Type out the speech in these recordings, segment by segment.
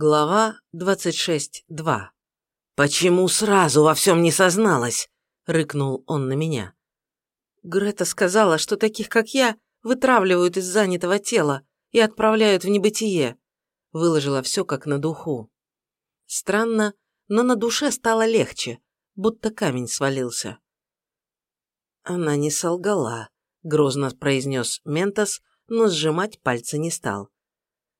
Глава 26.2. «Почему сразу во всем не созналась?» — рыкнул он на меня. Грета сказала, что таких, как я, вытравливают из занятого тела и отправляют в небытие. Выложила все как на духу. Странно, но на душе стало легче, будто камень свалился. Она не солгала, грозно произнес Ментос, но сжимать пальцы не стал.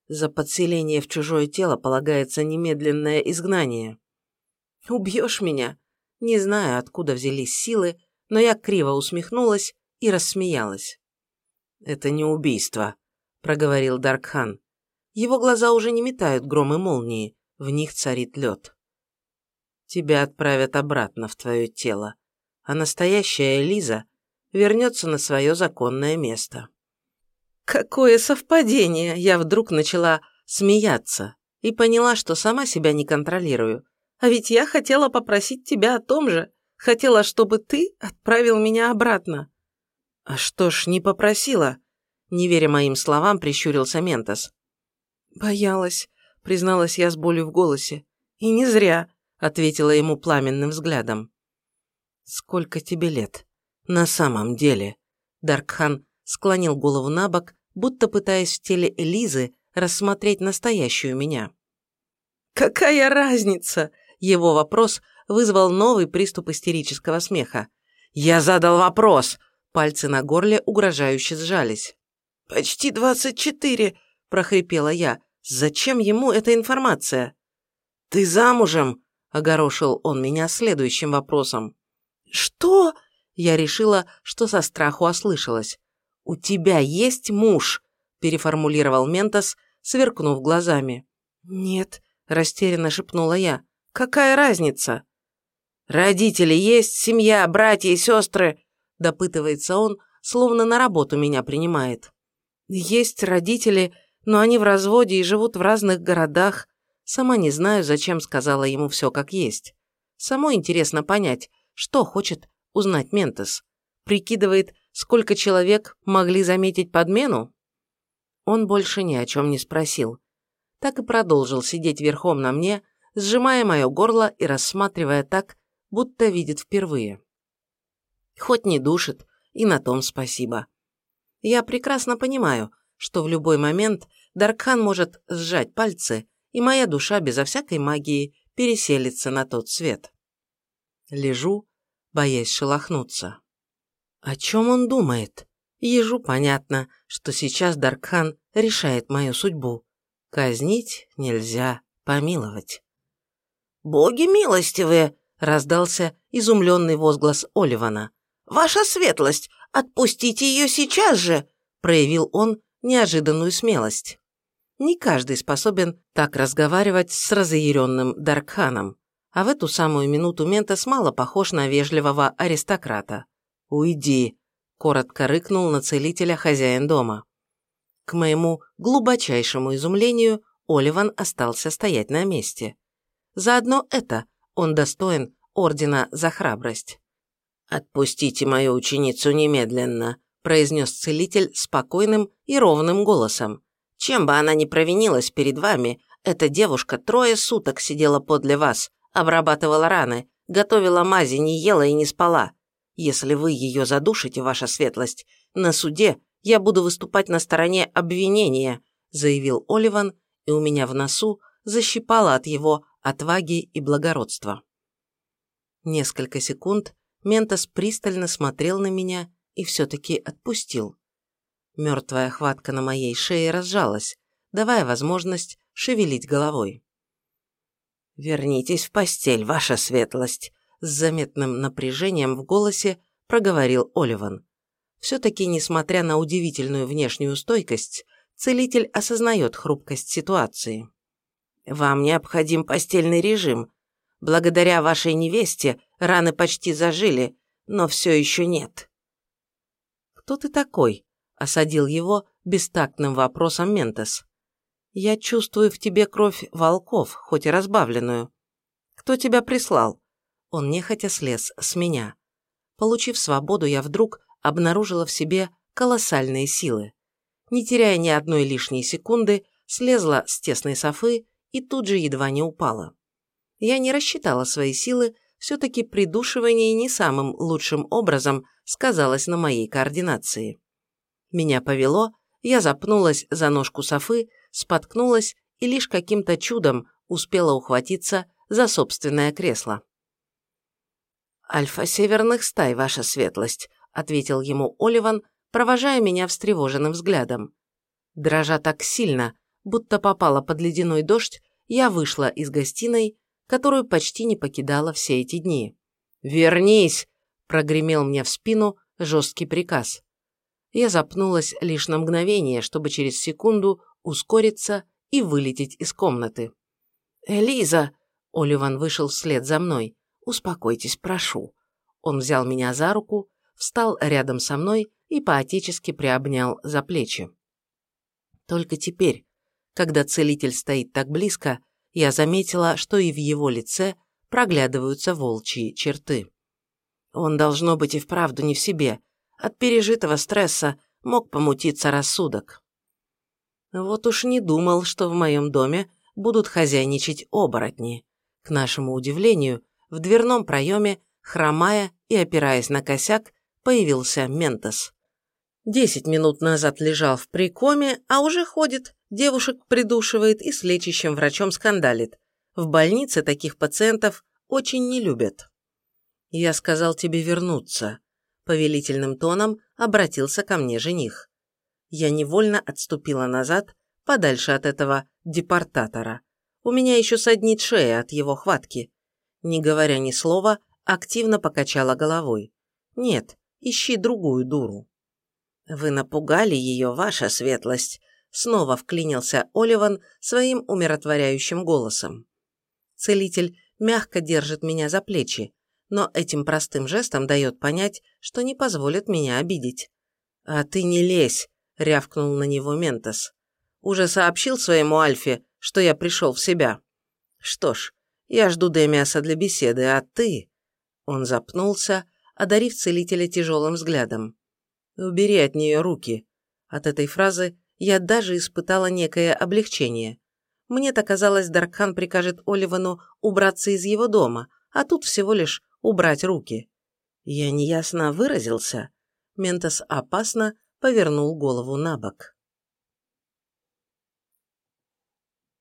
За подселение в чужое тело полагается немедленное изгнание. «Убьешь меня?» Не знаю, откуда взялись силы, но я криво усмехнулась и рассмеялась. «Это не убийство», — проговорил Даркхан. Его глаза уже не метают гром и молнии, в них царит лед. «Тебя отправят обратно в твое тело, а настоящая Элиза вернется на свое законное место». Какое совпадение! Я вдруг начала смеяться и поняла, что сама себя не контролирую. А ведь я хотела попросить тебя о том же. Хотела, чтобы ты отправил меня обратно. А что ж, не попросила? Не веря моим словам, прищурился Ментос. Боялась, призналась я с болью в голосе. И не зря, ответила ему пламенным взглядом. Сколько тебе лет? На самом деле? Даркхан склонил голову на бок будто пытаясь в теле Элизы рассмотреть настоящую меня. «Какая разница?» Его вопрос вызвал новый приступ истерического смеха. «Я задал вопрос!» Пальцы на горле угрожающе сжались. «Почти двадцать четыре!» – прохрипела я. «Зачем ему эта информация?» «Ты замужем?» – огорошил он меня следующим вопросом. «Что?» Я решила, что со страху ослышалась. «У тебя есть муж?» – переформулировал Ментос, сверкнув глазами. «Нет», – растерянно шепнула я. «Какая разница?» «Родители есть, семья, братья и сестры», – допытывается он, словно на работу меня принимает. «Есть родители, но они в разводе и живут в разных городах. Сама не знаю, зачем сказала ему все как есть. Самой интересно понять, что хочет узнать Ментос. Прикидывает, сколько человек могли заметить подмену? Он больше ни о чем не спросил. Так и продолжил сидеть верхом на мне, сжимая мое горло и рассматривая так, будто видит впервые. Хоть не душит, и на том спасибо. Я прекрасно понимаю, что в любой момент Даркхан может сжать пальцы, и моя душа безо всякой магии переселится на тот свет. Лежу, боясь шелохнуться. О чем он думает? Ежу понятно, что сейчас Даркхан решает мою судьбу. Казнить нельзя, помиловать. «Боги милостивые!» – раздался изумленный возглас Оливана. «Ваша светлость, отпустите ее сейчас же!» – проявил он неожиданную смелость. Не каждый способен так разговаривать с разъяренным Даркханом, а в эту самую минуту Ментос мало похож на вежливого аристократа. «Уйди», – коротко рыкнул на целителя хозяин дома. К моему глубочайшему изумлению Оливан остался стоять на месте. Заодно это он достоин ордена за храбрость. «Отпустите мою ученицу немедленно», – произнес целитель спокойным и ровным голосом. «Чем бы она ни провинилась перед вами, эта девушка трое суток сидела подле вас, обрабатывала раны, готовила мази, не ела и не спала. Если вы ее задушите, ваша светлость, на суде я буду выступать на стороне обвинения», заявил Оливан, и у меня в носу защипало от его отваги и благородства. Несколько секунд Ментос пристально смотрел на меня и все-таки отпустил. Мертвая хватка на моей шее разжалась, давая возможность шевелить головой. «Вернитесь в постель, ваша светлость», с заметным напряжением в голосе проговорил Оливан. Все-таки, несмотря на удивительную внешнюю стойкость, целитель осознает хрупкость ситуации. «Вам необходим постельный режим. Благодаря вашей невесте раны почти зажили, но все еще нет». «Кто ты такой?» – осадил его бестактным вопросом Ментос. «Я чувствую в тебе кровь волков, хоть и разбавленную. Кто тебя прислал?» Он нехотя слез с меня. Получив свободу, я вдруг обнаружила в себе колоссальные силы. Не теряя ни одной лишней секунды, слезла с тесной софы и тут же едва не упала. Я не рассчитала свои силы, все-таки придушивание не самым лучшим образом сказалось на моей координации. Меня повело, я запнулась за ножку Софы, споткнулась и лишь каким-то чудом успела ухватиться за собственное кресло. «Альфа северных стай, ваша светлость», — ответил ему Оливан, провожая меня встревоженным взглядом. Дрожа так сильно, будто попала под ледяной дождь, я вышла из гостиной, которую почти не покидала все эти дни. «Вернись!» – прогремел мне в спину жесткий приказ. Я запнулась лишь на мгновение, чтобы через секунду ускориться и вылететь из комнаты. «Элиза!» – Оливан вышел вслед за мной. «Успокойтесь, прошу». Он взял меня за руку, встал рядом со мной и поотечески приобнял за плечи. Только теперь, когда целитель стоит так близко, я заметила, что и в его лице проглядываются волчьи черты. Он, должно быть, и вправду не в себе. От пережитого стресса мог помутиться рассудок. Вот уж не думал, что в моем доме будут хозяйничать оборотни. К нашему удивлению, в дверном проеме, хромая и опираясь на косяк, появился Ментос. Десять минут назад лежал в прикоме, а уже ходит, девушек придушивает и с лечащим врачом скандалит. В больнице таких пациентов очень не любят. «Я сказал тебе вернуться», – повелительным тоном обратился ко мне жених. Я невольно отступила назад, подальше от этого депортатора. У меня еще саднит шея от его хватки. Не говоря ни слова, активно покачала головой. «Нет, ищи другую дуру». «Вы напугали ее, ваша светлость», — снова вклинился Оливан своим умиротворяющим голосом. Целитель мягко держит меня за плечи, но этим простым жестом дает понять, что не позволит меня обидеть. «А ты не лезь», — рявкнул на него Ментос. «Уже сообщил своему Альфе, что я пришел в себя. Что ж, я жду Демиаса для беседы, а ты...» Он запнулся, одарив целителя тяжелым взглядом. «Убери от нее руки». От этой фразы я даже испытала некое облегчение. Мне-то казалось, Даркхан прикажет Оливану убраться из его дома, а тут всего лишь убрать руки. Я неясно выразился. Ментос опасно повернул голову на бок.